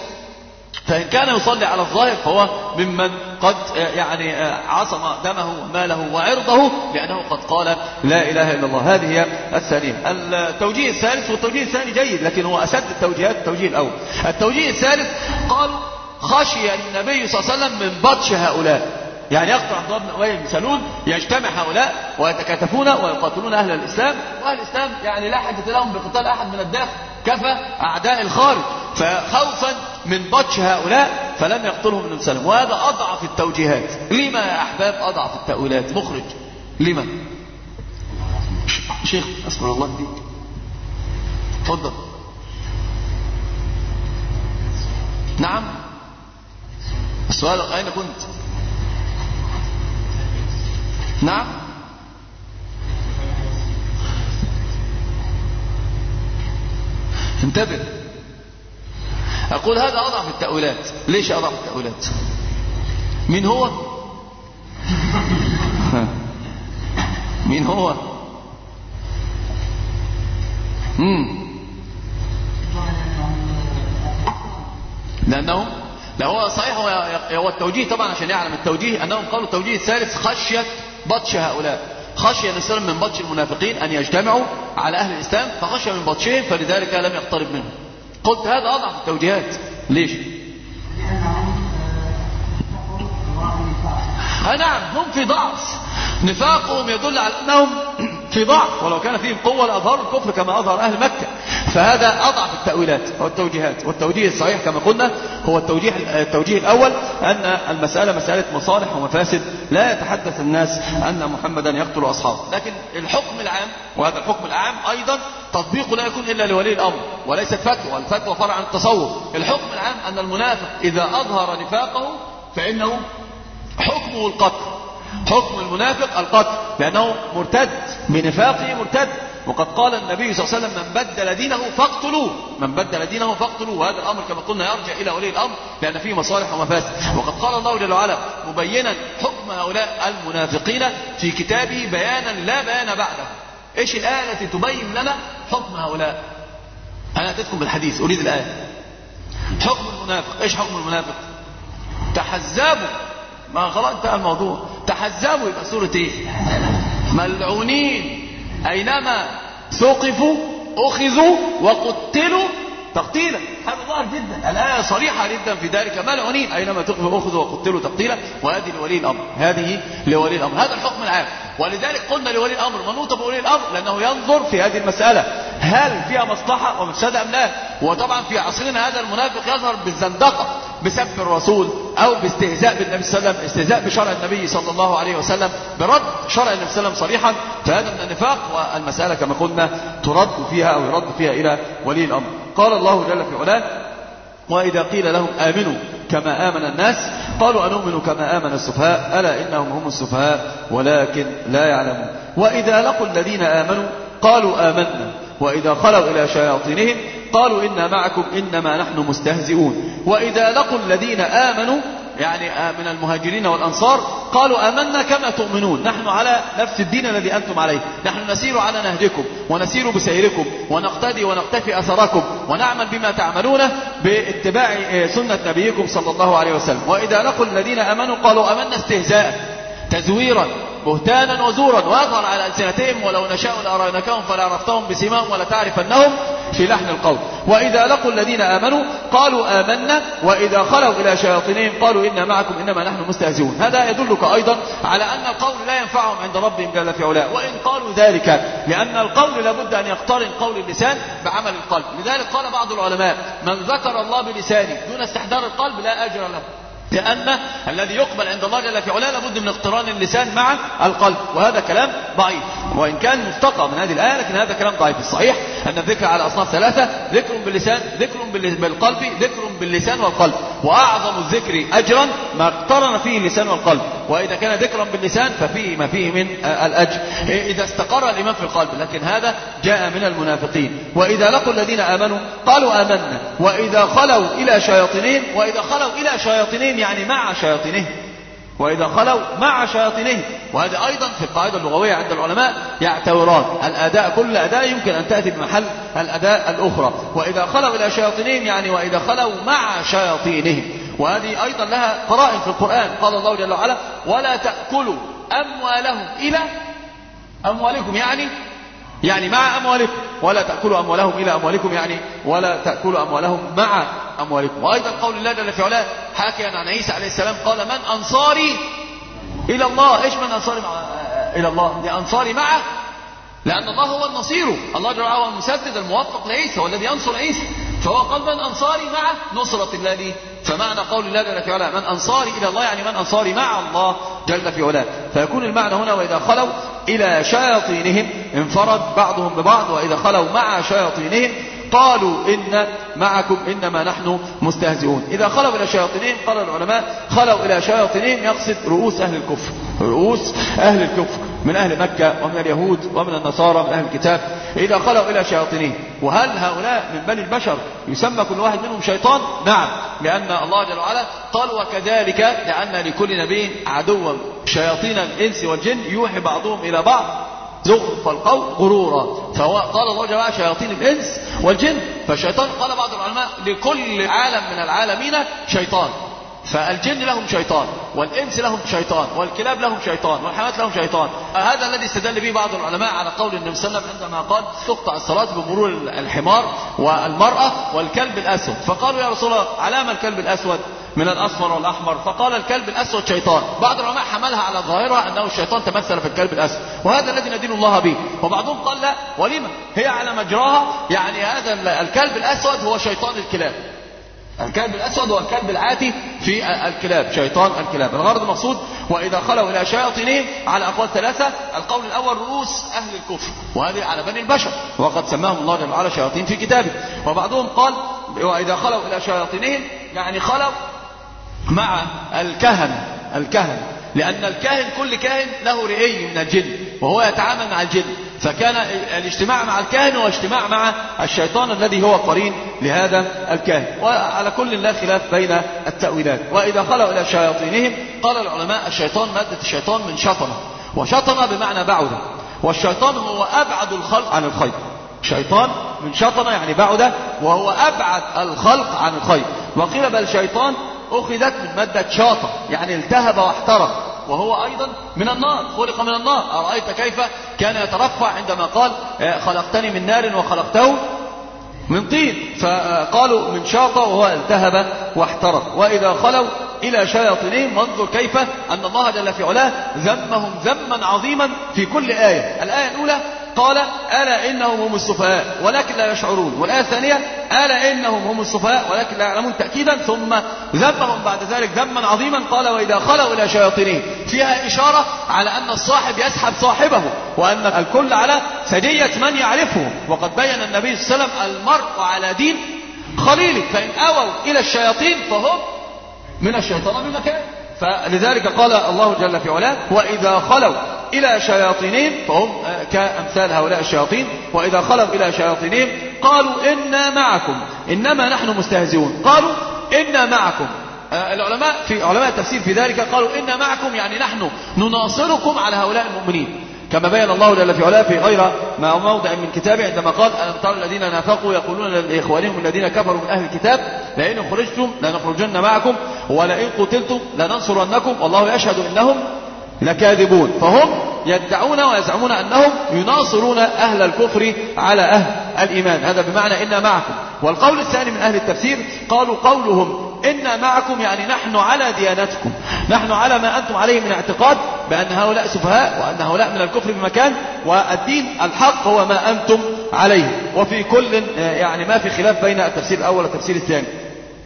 فإن كان يصلي على الظاهر فهو ممن قد يعني عصم دمه وماله وعرضه لأنه قد قال لا إله إلا الله. هذه هي الثانية التوجيه الثالث والتوجيه الثاني جيد لكن هو أسد التوجيهات التوجيه الأول. التوجيه الثالث قالوا خشي النبي صلى الله عليه وسلم من بطش هؤلاء. يعني يقطع عبد الله بن سلول يجتمع هؤلاء ويتكاتفون ويقاتلون أهل الإسلام وأهل الإسلام يعني لا حاجة لهم بقتال أحد من الداخل كفى أعداء الخارج. فخوفا من بطش هؤلاء فلم يقتلهم النبي صلى وهذا أضعف التوجيهات. لما يا أحباب؟ أضعف التأويلات. مخرج. لما؟ شيخ أسمع الله دي تفضل. نعم. السؤال أين كنت؟ نعم. انتبه. أقول هذا أضعف التأويلات. ليش أضعف التأويلات؟ مين هو؟ مين هو؟ مم. لأنه لا هو صحيح هو التوجيه طبعا عشان يعلم التوجيه أنهم قالوا التوجيه الثالث خشية بطش هؤلاء. خشي النبي صلى من بطش المنافقين أن يجتمعوا على أهل الإسلام فخشي من بطشهم فلذلك لم يقترب منهم. قلت هذا أضعف التوجيهات. ليش؟ ها نعم هم في ضعف. نفاقهم يدل على أنهم في ضعف ولو كان فيهم قوة لأظهروا الكفر كما أظهر أهل مكة. فهذا أضعف التأويلات والتوجيهات. والتوجيه الصحيح كما قلنا هو التوجيه التوجيه الأول أن المسألة مسألة مصالح ومفاسد. لا يتحدث الناس أن محمدا يقتل أصحابه. لكن الحكم العام وهذا الحكم العام أيضا تطبيقه لا يكون إلا لولي الأمر وليست فتوى الفتوى فرع عن التصور الحكم العام أن المنافق إذا أظهر نفاقه فإنه حكمه القتل. حكم المنافق القتل لأنه مرتد بنفاقه مرتد. وقد قال النبي صلى الله عليه وسلم من بدل دينه فاقتلوه. من بدل دينه فاقتلوه. وهذا الأمر كما قلنا يرجع إلى ولي الأمر لأن فيه مصالح ومفاسد. وقد قال الله جل وعلا مبينا حكم هؤلاء المنافقين في كتابه بيانا لا بيان بعده. إيش الآية التي تبين لنا حكم هؤلاء؟ أنا أتيتكم بالحديث أريد الآية. حكم المنافق إيش حكم المنافق؟ تحزبوا ما خلاص انتهى الموضوع. تحزبوا يبقى سورة إيه؟ ملعونين. أينما ثقفوا أخذوا وقتلوا. تقتيلا. هذا ظاهر جدا. الآية صريحة جدا في ذلك. ملعونين. أينما تقفوا أخذوا وقتلوا تقتيلا. وهذه لولي الأمر. هذه لولي الأمر. هذا الحكم العام. ولذلك قلنا لولي الأمر. منوط بولي الأمر؟ لأنه ينظر في هذه المسألة. هل فيها مصلحة ومفسدة أم لا؟ وطبعا في عصرنا هذا المنافق يظهر بالزندقة بسب الرسول. أو باستهزاء بالنبي صلى الله عليه وسلم استهزاء بشرع النبي صلى الله عليه وسلم برد شرع النبي صلى الله عليه وسلم صريحا فهذا من النفاق والمسألة كما قلنا ترد فيها أو يرد فيها إلى ولي الأمر. قال الله جل في علاه وإذا قيل لهم آمنوا كما آمن الناس قالوا أنؤمن كما آمن السفهاء ألا إنهم هم السفهاء ولكن لا يعلمون. وإذا لقوا الذين آمنوا قالوا آمنا وإذا خلوا إلى شياطينهم قالوا إنا معكم إنما نحن مستهزئون. وإذا لقوا الذين آمنوا يعني من المهاجرين والأنصار قالوا آمنا كما تؤمنون. نحن على نفس الدين الذي أنتم عليه. نحن نسير على نهجكم ونسير بسيركم ونقتدي ونقتفي أثركم ونعمل بما تعملونه باتباع سنة نبيكم صلى الله عليه وسلم. وإذا لقوا الذين آمنوا قالوا آمنا استهزاء تزويرا. بهتانا وزورا ويظهر على ألسنتهم ولو نشاء لأريناكهم فلعرفتهم بسيماهم ولتعرفنهم في لحن القول. وإذا لقوا الذين آمنوا قالوا آمنا وإذا خلوا إلى شياطينهم قالوا إنا معكم إنما نحن مستهزئون. هذا يدلك أيضا على أن القول لا ينفعهم عند ربهم جل في علاه. وإن قالوا ذلك لأن القول لابد أن يقترن قول اللسان بعمل القلب. لذلك قال بعض العلماء من ذكر الله بلسانه دون استحضار القلب لا أجر له. لأن الذي يقبل عند الله جل في علاه لابد من اقتران اللسان مع القلب وهذا كلام ضعيف. وإن كان مستقى من هذه الآية لكن هذا كلام ضعيف. الصحيح أن الذكر على أصناف ثلاثة ذكر باللسان ذكر بالقلب ذكر باللسان والقلب. وأعظم الذكر أجرا ما اقترن فيه اللسان والقلب. وإذا كان ذكرا باللسان ففيه ما فيه من الأجر. إذا استقر الإيمان في القلب لكن هذا جاء من المنافقين. وإذا لقوا الذين آمنوا قالوا آمنا. وإذا خلوا إلى شياطينهم وإذا خلوا إلى شياطينهم يعني مع شياطينهم. وإذا خلوا مع شياطينهم وهذا أيضا في القاعدة اللغوية عند العلماء يعتبران الأداء كل أداء يمكن أن تأتي بمحل الأداء الأخرى. وإذا خلوا إلى شياطينهم يعني وإذا خلوا مع شياطينهم. وهذه أيضا لها قرائن في القرآن قال الله جل وعلا ولا تأكلوا أموالهم إلى أموالكم. يعني يعني مع أموالكم ولا تأكلوا أموالهم إلى أموالكم يعني ولا تأكلوا أموالهم مع أموالكم. وأيضا قول الله جل في علاه حاكيا عن عيسى عليه السلام قال من أنصاري إلى الله. إيش من أنصاري مع إلى الله؟ لأنصاري معه لأن الله هو النصير. الله جل وعلا هو المسدد الموفق لعيسى والذي ينصر عيسى. فهو قال من أنصاري مع نصرة الله فمعنى قول الله جل في علاه من أنصاري إلى الله يعني من أنصاري مع الله جل في علاه. فيكون المعنى هنا وإذا خلوا إلى شياطينهم انفرد بعضهم ببعض وإذا خلوا مع شياطينهم قالوا إن معكم إنما نحن مستهزئون. إذا خلوا إلى شياطينهم قال العلماء خلوا إلى شياطينهم يقصد رؤوس أهل الكفر. رؤوس أهل الكفر. من أهل مكة ومن اليهود ومن النصارى من أهل الكتاب إذا خلوا إلى شياطينهم وهل هؤلاء من بني البشر يسمى كل واحد منهم شيطان؟ نعم لأن الله جل وعلا قال وكذلك لأن لكل نبي عدوا. شياطين الإنس والجن يوحي بعضهم إلى بعض. زخرف القول غرورا. فقال الله جل وعلا شياطين الإنس والجن فالشيطان قال بعض العلماء لكل عالم من العالمين شيطان. فالجن لهم شيطان والإنس لهم شيطان والكلاب لهم شيطان والحيوانات لهم شيطان. هذا الذي استدل به بعض العلماء على قول النبي صلى الله عليه وسلم عندما قال تقطع الصلاة بمرور الحمار والمرأة والكلب الأسود. فقالوا يا رسول الله علامة الكلب الأسود من الأصفر والأحمر؟ فقال الكلب الأسود شيطان. بعض العلماء حملها على ظاهرها أنه الشيطان تمثل في الكلب الأسود وهذا الذي ندين الله به. وبعضهم قال لا ولما هي على مجراها؟ يعني هذا الكلب الأسود هو شيطان الكلاب. الكلب الأسود هو الكلب العاتي في الكلاب شيطان الكلاب. الغرض المقصود وإذا خلوا إلى شياطينهم على أقوال ثلاثة القول الأول رؤوس أهل الكفر وهذه على بني البشر. وقد سماهم الله جل وعلا شياطين في كتابه. وبعضهم قال وإذا خلوا إلى شياطينهم يعني خلوا مع الكهنة الكهنة لأن الكاهن كل كاهن له رئي من الجن وهو يتعامل مع الجن. فكان الاجتماع مع الكاهن هو اجتماع مع الشيطان الذي هو قرين لهذا الكاهن. وعلى كل لا خلاف بين التأويلات. وإذا خلوا إلى شياطينهم قال العلماء الشيطان مادة الشيطان من شطنة. وشطنة بمعنى بعد والشيطان هو أبعد الخلق عن الخير. شيطان من شطنة يعني بعد وهو أبعد الخلق عن الخير. وقيل بل شيطان أخذت من مادة شاطة يعني التهب واحترق. وهو أيضا من النار خلق من النار. أرأيت كيف كان يترفع عندما قال خلقتني من نار وخلقته من طين. فقالوا من شاطة وهو التهب واحترق. وإذا خلوا إلى شياطينهم وانظر كيف أن الله جل في علاه ذمهم ذما عظيما في كل آية. الآية الأولى قال ألا إنهم هم السفهاء ولكن لا يشعرون. والآية الثانية ألا إنهم هم السفهاء ولكن لا يعلمون تأكيدا. ثم ذمهم بعد ذلك ذما عظيما. قال وإذا خلوا إلى شياطينهم فيها إشارة على أن الصاحب يسحب صاحبه وأن الكل على سجية من يعرفه وقد بين النبي صلى الله عليه وسلم المرء على دين خليله. فإن أووا إلى الشياطين فهم من الشيطان بمكان. فلذلك قال الله جل في علاه وإذا خلوا إلى شياطينهم فهم كأمثال هؤلاء الشياطين وإذا خلوا إلى شياطينهم قالوا إنا معكم إنما نحن مستهزئون. قالوا إنا معكم. العلماء في علماء التفسير في ذلك قالوا إنا معكم يعني نحن نناصركم على هؤلاء المؤمنين. كما بين الله جل في علاه في غير ما موضع من كتابه عندما قال ألم ترى الذين نافقوا يقولون لإخوانهم الذين كفروا من أهل الكتاب لئن خرجتم لنخرجن معكم ولئن قتلتم لننصرنكم والله يشهد إنهم لكاذبون. فهم يدعون ويزعمون أنهم يناصرون أهل الكفر على أهل الإيمان. هذا بمعنى إنا معكم. والقول الثاني من أهل التفسير قالوا قولهم إنا معكم يعني نحن على ديانتكم. نحن على ما أنتم عليه من اعتقاد بأن هؤلاء سفهاء وأن هؤلاء من الكفر بمكان والدين الحق هو ما أنتم عليه. وفي كل يعني ما في خلاف بين التفسير الأول والتفسير الثاني.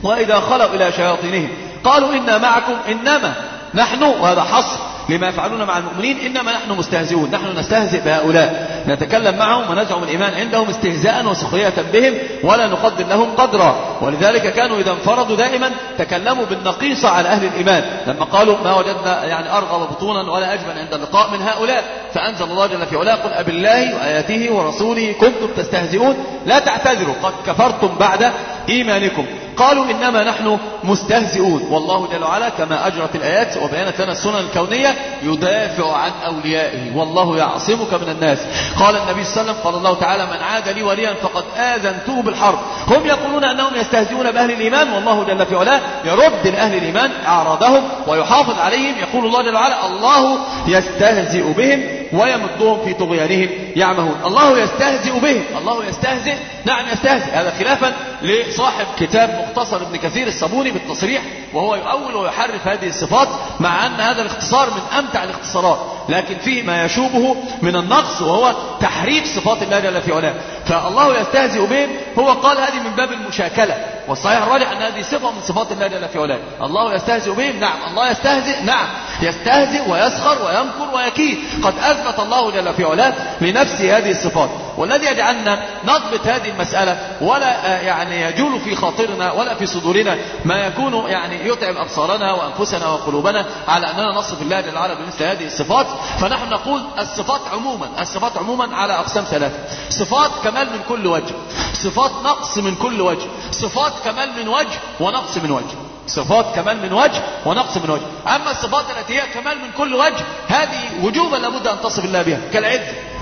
وإذا خلوا إلى شياطينهم قالوا إنا معكم إنما نحن وهذا حصر لما يفعلون مع المؤمنين إنما نحن مستهزئون نحن نستهزئ بهؤلاء. نتكلم معهم ونزعم الإيمان عندهم استهزاء وسخرية بهم ولا نقدر لهم قدرا. ولذلك كانوا إذا انفرضوا دائما تكلموا بالنقيصة على أهل الإيمان. لما قالوا ما وجدنا يعني أرغب بطونا ولا أجبن عند اللقاء من هؤلاء فأنزل الله جل في علاه قل أب الله وآياته ورسوله كنتم تستهزئون لا تعتذروا قد كفرتم بعد إيمانكم. قالوا إنما نحن مستهزئون. والله جل وعلا كما أجرت الآيات وبيانت لنا السنن الكونية يدافع عن أوليائه. والله يعصمك من الناس. قال النبي صلى الله عليه وسلم قال الله تعالى من عاد لي وليا فقد آذنته بالحرب. هم يقولون أنهم يستهزئون بأهل الإيمان. والله جل في علاه يرد لأهل الإيمان أعراضهم ويحافظ عليهم. يقول الله جل وعلا الله يستهزئ بهم ويمدهم في طغيانهم. يعمهون. الله يستهزئ بهم. الله يستهزئ. نعم يستهزئ. هذا خلافا. لصاحب كتاب مختصر ابن كثير الصابوني بالتصريح. وهو يؤول ويحرف هذه الصفات مع أن هذا الاختصار من أمتع الاختصارات لكن فيه ما يشوبه من النقص وهو تحريف صفات الله جل في علاه. فالله يستهزئ بهم هو قال هذه من باب المشاكلة. والصحيح الراجح أن هذه صفة من صفات الله جل في علاه. الله يستهزئ بهم نعم الله يستهزئ نعم يستهزئ ويسخر ويمكر ويكيد. قد أثبت الله جل في علاه لنفسه هذه الصفات. والذي يجعلنا نضبط هذه المسألة ولا يعني يجول في خاطرنا ولا في صدورنا ما يكون يعني يتعب أبصارنا وأنفسنا وقلوبنا على أننا نصف الله جل وعلا بمثل هذه الصفات فنحن نقول الصفات عموما الصفات عموما على أقسام ثلاثة. صفات كمال من كل وجه صفات نقص من كل وجه صفات كمال من وجه ونقص من وجه. صفات كمال من وجه ونقص من وجه. أما الصفات التي هي كمال من كل وجه هذه وجوبا لابد أن تصف الله بها كالعز.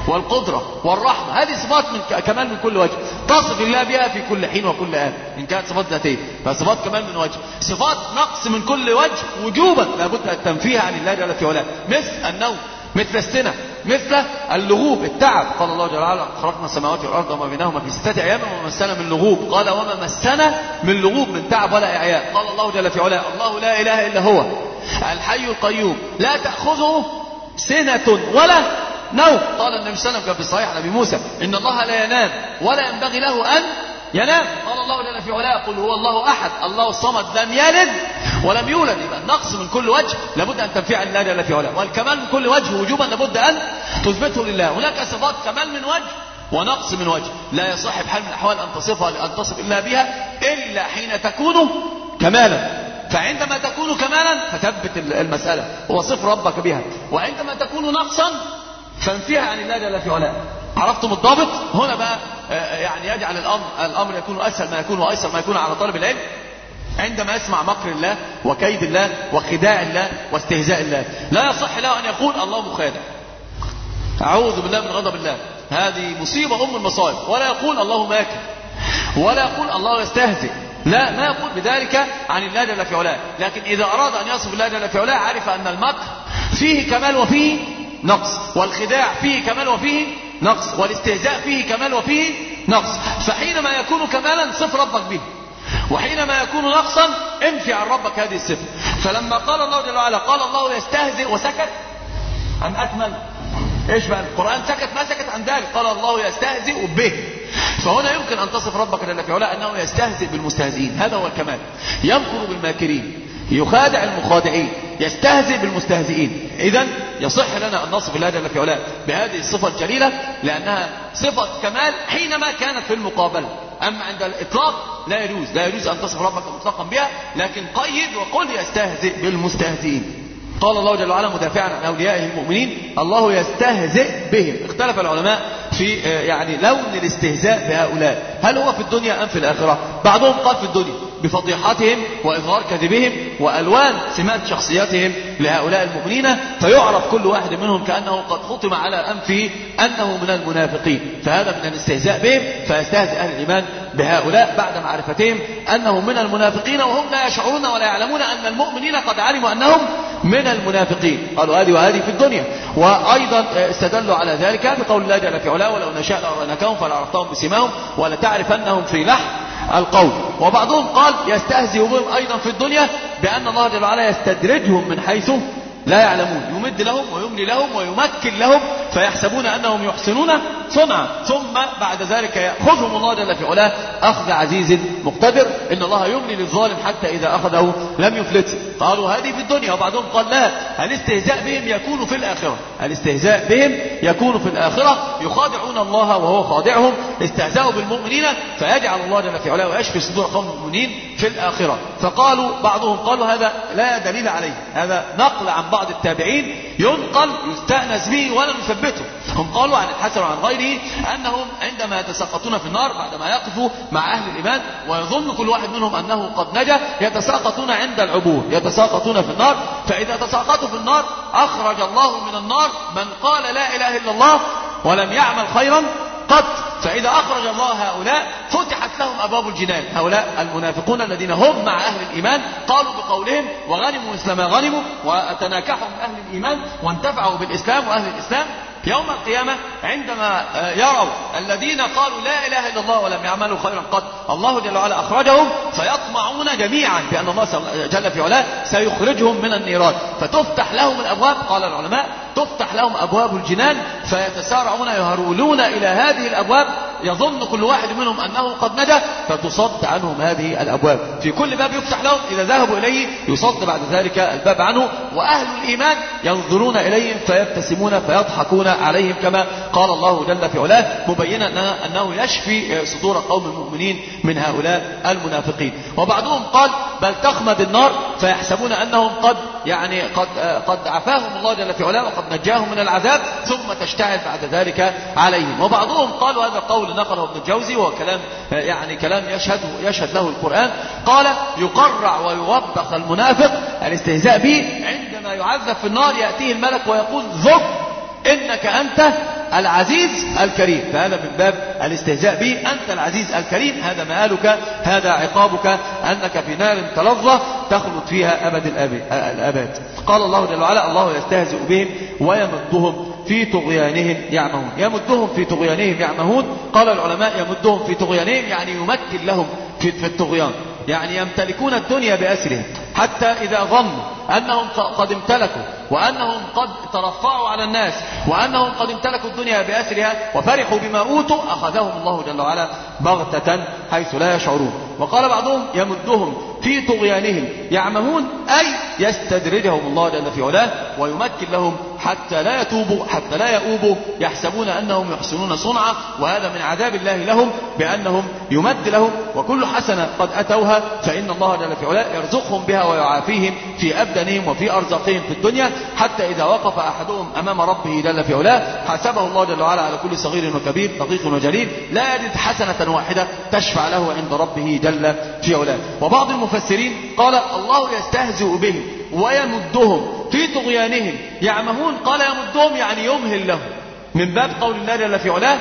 والقدرة والرحمة. هذه صفات من كمال من كل وجه. تصف الله بها في كل حين وكل آن إن كانت صفات ذاتية فصفات كمال من وجه. صفات نقص من كل وجه وجوبا لابد أن تنفيها عن الله جل في علاه. مثل النوم مثل السنة مثل اللغوب التعب. قال الله جل وعلا خلقنا السماوات والأرض وما بينهما في ستة أيام وما مسنا من لغوب. قال وما مسنا من لغوب من تعب ولا إعياء. قال الله جل في علاه الله لا إله إلا هو الحي القيوم. لا تأخذه سنة ولا نوم قال النبي صلى الله عليه وسلم في صحيح أبي موسى إن الله لا ينام ولا ينبغي له أن ينام. قال الله جل في علاه قل هو الله أحد الله الصمد لم يلد ولم يولد. يبقى النقص من كل وجه لابد أن تنفع الله جل في علاه. والكمال من كل وجه وجوبا لابد أن تثبته لله. هناك صفات كمال من وجه ونقص من وجه. لا يصح بحال من الأحوال أن تصفها لأن تصف إلا بها إلا حين تكون كمالا. فعندما تكون كمالا فتثبت المسألة. وصف ربك بها. وعندما تكون نقصا فانفيها عن الله جل في علاه. عرفتم الضابط؟ هنا بقى يعني يجعل الأمر الأمر يكون أسهل ما يكون وايسر ما يكون على طالب العلم عندما يسمع مكر الله وكيد الله وخداع الله واستهزاء الله. لا يصح له أن يقول الله مخادع. أعوذ بالله من غضب الله. هذه مصيبة أم المصائب. ولا يقول الله ماكر. ولا يقول الله يستهزئ. لا ما يقول بذلك عن الله جل في علاه. لكن إذا أراد أن يصف الله جل في علاه عرف أن المكر فيه كمال وفيه نقص والخداع فيه كمال وفيه نقص والاستهزاء فيه كمال وفيه نقص. فحينما يكون كمالا صف ربك به. وحينما يكون نقصا انفي عن ربك هذه الصفة. فلما قال الله جل وعلا قال الله يستهزئ وسكت عن أكمل إيش بقى؟ القرآن سكت ما سكت عن ذلك. قال الله يستهزئ به. فهنا يمكن أن تصف ربك جل في أنه يستهزئ بالمستهزئين. هذا هو الكمال. يمكر بالماكرين. يخادع المخادعين. يستهزئ بالمستهزئين. اذا يصح لنا أن نصف الله جل في علاه بهذه الصفة الجليلة لأنها صفة كمال حينما كانت في المقابلة. أما عند الإطلاق لا يجوز. لا يجوز أن تصف ربك مطلقا بها لكن قيد وقل يستهزئ بالمستهزئين. قال الله جل وعلا مدافعا عن أوليائه المؤمنين الله يستهزئ بهم. اختلف العلماء في يعني لون الاستهزاء بهؤلاء. هل هو في الدنيا أم في الآخرة؟ بعضهم قال في الدنيا. بفضيحتهم وإظهار كذبهم وألوان سمات شخصياتهم لهؤلاء المؤمنين فيعرف كل واحد منهم كأنه قد ختم على أنفه أنه من المنافقين فهذا من الاستهزاء بهم فيستهزئ أهل الإيمان بهؤلاء بعد معرفتهم أنهم من المنافقين وهم لا يشعرون ولا يعلمون أن المؤمنين قد علموا أنهم من المنافقين. قالوا هذه وهذه في الدنيا. وأيضا استدلوا على ذلك بقول الله جل في علاه ولو نشاء لاريناكهم فلعرفتهم بسماهم ولتعرفنهم في لحن القول وبعضهم قال يستهزئ بهم أيضا في الدنيا بأن الله جل وعلا يستدرجهم من حيث لا يعلمون. يمد لهم ويملي لهم ويمكن لهم فيحسبون أنهم يحسنون صنعا ثم بعد ذلك يأخذهم الله جل في علاه أخذ عزيز مقتدر إن الله يملي للظالم حتى إذا أخذه لم يفلته. قالوا هذه في الدنيا وبعضهم قال لا الاستهزاء بهم يكون في الآخرة. الاستهزاء بهم يكون في الآخرة يخادعون الله وهو خادعهم استهزاءوا بالمؤمنين فيجعل الله جل في علاه ويشفي صدور قوم المؤمنين في الآخرة. فقالوا بعضهم قالوا هذا لا دليل عليه هذا نقل عن بعض التابعين ينقل يستأنس به ولا نثبته. هم قالوا عن الحسن وعن غيره أنهم عندما يتساقطون في النار بعدما يقفوا مع أهل الإيمان ويظن كل واحد منهم أنه قد نجا يتساقطون عند العبور يتساقطون في النار. فإذا تساقطوا في النار أخرج الله من النار من قال لا إله إلا الله ولم يعمل خيرا قط فإذا أخرج الله هؤلاء فتحت لهم أبواب الجنان. هؤلاء المنافقون الذين هم مع أهل الإيمان قالوا بقولهم وغنموا مثل ما غنموا وتناكحوا من أهل الإيمان وانتفعوا بالإسلام وأهل الإسلام. يوم القيامة عندما يروا الذين قالوا لا إله إلا الله ولم يعملوا خيرا قط الله جل وعلا أخرجهم فيطمعون جميعا بأن الله جل في علاه سيخرجهم من النيران. فتفتح لهم الأبواب قال العلماء تفتح لهم أبواب الجنان فيتسارعون يهرولون إلى هذه الأبواب يظن كل واحد منهم أنه قد نجا فتصد عنهم هذه الأبواب. في كل باب يفتح لهم إذا ذهبوا إليه يصد بعد ذلك الباب عنه وأهل الإيمان ينظرون إليهم فيبتسمون فيضحكون عليهم كما قال الله جل في علاه مبينا أنه يشفي صدور قوم المؤمنين من هؤلاء المنافقين. وبعضهم قال بل تخمد النار فيحسبون أنهم قد يعني قد قد عفاهم الله جل في علاه وقد نجاهم من العذاب ثم تشتعل بعد ذلك عليهم. وبعضهم قالوا هذا قول نقله ابن الجوزي وهو كلام يعني كلام يشهد يشهد له القرآن. قال يقرع ويوبخ المنافق الاستهزاء به عندما يعذب في النار يأتيه الملك ويقول ذق إنك أنت العزيز الكريم. فهذا من باب الاستهزاء به. أنت العزيز الكريم هذا مآلك هذا عقابك أنك في نار تلظى تخلد فيها أبد الأبد. قال الله جل وعلا الله يستهزئ بهم ويمدهم في طغيانهم يعمهون. يمدهم في طغيانهم يعمهون. قال العلماء يمدهم في طغيانهم يعني يمكن لهم في الطغيان. يعني يمتلكون الدنيا بأسرها حتى إذا ظنوا أنهم قد امتلكوا وأنهم قد ترفعوا على الناس وأنهم قد امتلكوا الدنيا بأسرها وفرحوا بما أوتوا أخذهم الله جل وعلا بغتة حيث لا يشعرون. وقال بعضهم يمدهم في طغيانهم يعمهون أي يستدرجهم الله جل في علاه ويمكن لهم حتى لا يتوبوا حتى لا يؤوبوا يحسبون أنهم يحسنون صنعا وهذا من عذاب الله لهم بأنهم يمد لهم وكل حسنة قد أتوها فإن الله جل في علاه يرزقهم بها ويعافيهم في أبدانهم وفي أرزاقهم في الدنيا حتى إذا وقف أحدهم أمام ربه جل في علاه حسبه الله جل وعلا على كل صغير وكبير دقيق وجليل لا يجد حسنة واحدة تشفع له عند ربه جل في علاه. وبعض المفسرين قال الله يستهزئ بهم ويمدهم في طغيانهم. يعمهون؟ قال يمدهم يعني يمهل لهم. من باب قول الله جل في علاه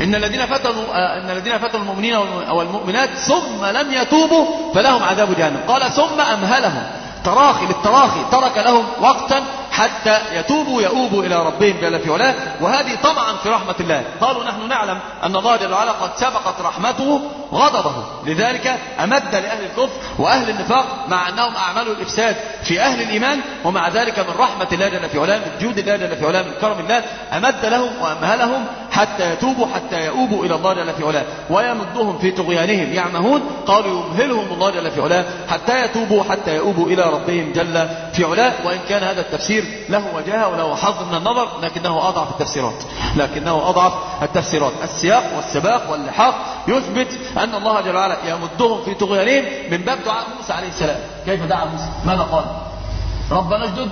إن الذين فتنوا إن الذين فتنوا المؤمنين والمؤمنات ثم لم يتوبوا فلهم عذاب جهنم. قال ثم أمهلهم. تراخي للتراخي. ترك لهم وقتا حتى يتوبوا يؤوبوا إلى ربهم جل في علاه. وهذه طمعا في رحمة الله. قالوا نحن نعلم أن الله جل وعلا قد سبقت رحمته غضبه. لذلك أمد لأهل الكفر وأهل النفاق مع أنهم أعملوا الإفساد في أهل الإيمان. ومع ذلك من رحمة الله جل في علاه من جود الله جل في علاه من كرم الله أمد لهم وأمهلهم حتى يتوبوا حتى يؤوبوا إلى الله جل في علاه. ويمدهم في طغيانهم. يعمهون؟ قالوا يمهلهم الله جل في علاه حتى يتوبوا حتى يؤوبوا إلى ربهم جل في علاه. وإن كان هذا التفسير له وجهه وله حظ من النظر لكنه أضعف التفسيرات. لكنه أضعف التفسيرات. السياق والسباق واللحاق يثبت أن الله جل وعلا يمدهم في طغيانهم من باب دعاء موسى عليه السلام. كيف دعا موسى؟ ماذا قال؟ ربنا اسجد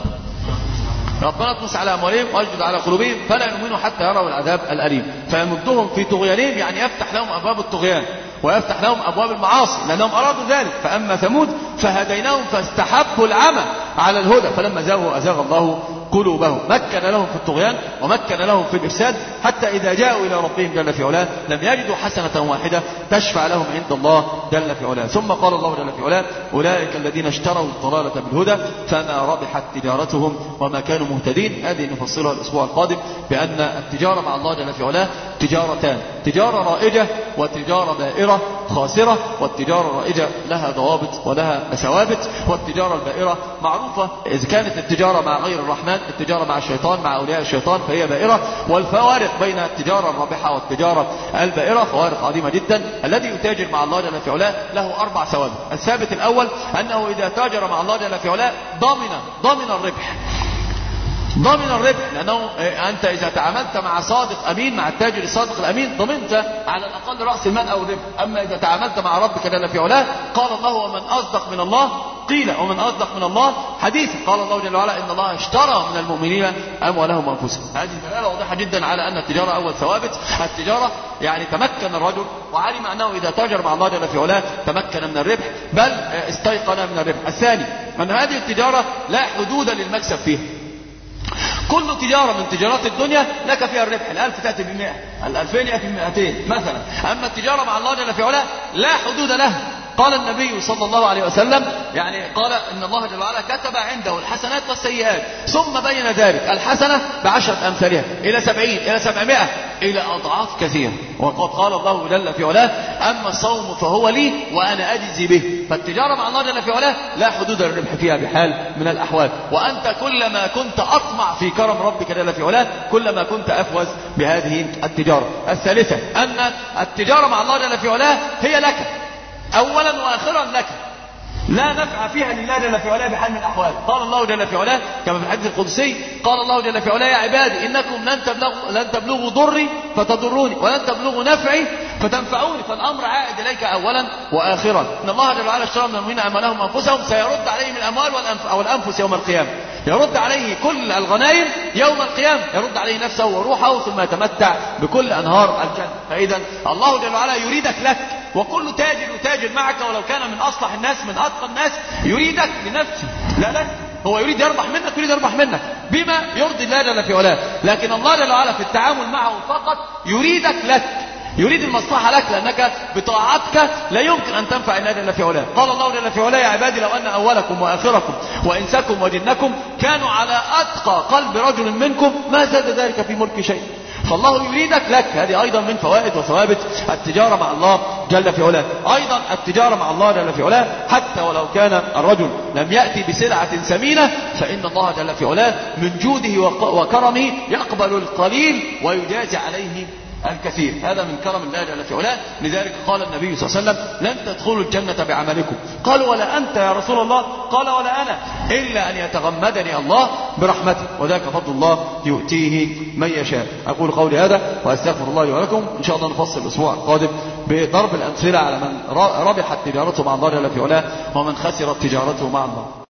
ربنا اطمس على أموالهم وأسجد على قلوبهم فلا يؤمنوا حتى يروا العذاب الأليم. فيمدهم في طغيانهم يعني يفتح لهم أبواب الطغيان ويفتح لهم أبواب المعاصي لأنهم أرادوا ذلك. فأما ثمود فهديناهم فاستحبوا العمى على الهدى فلما زاغوا أزاغ الله قلوبهم. مكن لهم في الطغيان ومكن لهم في الإفساد حتى إذا جاءوا إلى ربهم جل في علاه لم يجدوا حسنة واحدة تشفع لهم عند الله جل في علاه. ثم قال الله جل في علاه أولئك الذين اشتروا الضلالة بالهدى فما ربحت تجارتهم وما كانوا مهتدين. هذه نفصلها الأسبوع القادم بأن التجارة مع الله جل في علاه تجارتان تجارة رائجة وتجارة بائرة خاسرة والتجارة الرائجة لها ضوابط ولها ثوابت والتجارة البائرة معروفة إذا كانت التجارة مع غير الرحمن التجارة مع الشيطان مع أولياء الشيطان فهي بائرة. والفوارق بين التجارة الرابحة والتجارة البائرة فوارق عظيمة جدا. الذي يتاجر مع الله جل في علاه له أربع ثوابت. الثابت الأول أنه إذا تاجر مع الله جل في علاه ضمن ضمن الربح. ضمن الربح. لأنه أنت إذا تعاملت مع صادق أمين مع التاجر الصادق الأمين ضمنت على الأقل رأس المال أو الربح أما إذا تعاملت مع ربك جل في علاه قال الله ومن أصدق من الله؟ قيل ومن أصدق من الله؟ حديثا قال الله جل وعلا إن الله اشترى من المؤمنين أموالهم وأنفسهم. هذه دلالة واضحة جدا على أن التجارة أول ثوابت. التجارة يعني تمكن الرجل وعلم أنه إذا تاجر مع الله جل في علاه تمكن من الربح بل استيقن من الربح. الثاني أن هذه التجارة لا حدود للمكسب فيها. كل تجارة من تجارات الدنيا لك فيها الربح. الألف تأتي بمئة الألفين يأتي بمئتين مثلا. أما التجارة مع الله جل في علاه لا حدود لها قال النبي صلى الله عليه وسلم يعني قال إن الله جل وعلا كتب عنده الحسنات والسيئات ثم بين ذلك الحسنة بعشرة أمثالها إلى سبعين إلى سبعمائة إلى أضعاف كثيرة وقد قال الله جل في علاه أما الصوم فهو لي وأنا أجزي به. فالتجارة مع الله جل في علاه لا حدود للربح فيها بحال من الأحوال. وأنت كلما كنت أطمع في كرم ربك جل في علاه كلما كنت أفوز بهذه التجارة. الثالثة أن التجارة مع الله جل في علاه هي لك. أولا وآخرا لك لا نفع فيها لله جل في علاه بحال من الأحوال. قال الله جل في علاه كما في الحديث القدسي قال الله جل في علاه يا عبادي إنكم لن تبلغوا, لن تبلغوا ضري فتضروني ولن تبلغوا نفعي فتنفعوني فالأمر عائد إليك أولا وآخرا. إن الله جل وعلا اشترى من المؤمنين أموالهم وأنفسهم سيرد عليهم أو الأنفس يوم القيامة. يرد عليه كل الغنائم يوم القيامة. يرد عليه نفسه وروحه ثم يتمتع بكل أنهار الجنة. فإذا الله جل وعلا يريدك لك وكل تاجر يتاجر معك ولو كان من أصلح الناس من أتقى الناس يريدك لنفسه. لا لك هو يريد يربح منك يريد يربح منك. بما يرضي الله جل في علاه. لكن الله جل وعلا في التعامل معه فقط يريدك لك. يريد المصلحة لك لأنك بطاعتك لا يمكن أن تنفع الله جل في علاه. قال الله جل في علاه يا عبادي لو أن أولكم وآخركم وإنسكم وجنكم كانوا على أتقى قلب رجل منكم ما زاد ذلك في ملك شيء. فالله يريدك لك. هذه أيضا من فوائد وثوابت التجارة مع الله جل في علاه. أيضا التجارة مع الله جل في علاه حتى ولو كان الرجل لم يأتي بسلعة ثمينة فإن الله جل في علاه من جوده وكرمه يقبل القليل ويجازي عليه الكثير. هذا من كرم الله جل في علاه لذلك قال النبي صلى الله عليه وسلم لن تدخلوا الجنة بعملكم. قالوا ولا أنت يا رسول الله؟ قال ولا أنا. إلا أن يتغمدني الله برحمته. وذاك فضل الله يؤتيه من يشاء. أقول قولي هذا وأستغفر الله لي ولكم. إن شاء الله نفصل الأسبوع القادم بضرب الأمثلة على من ربحت تجارته مع الله جل في علاه ومن خسرت تجارته مع الله.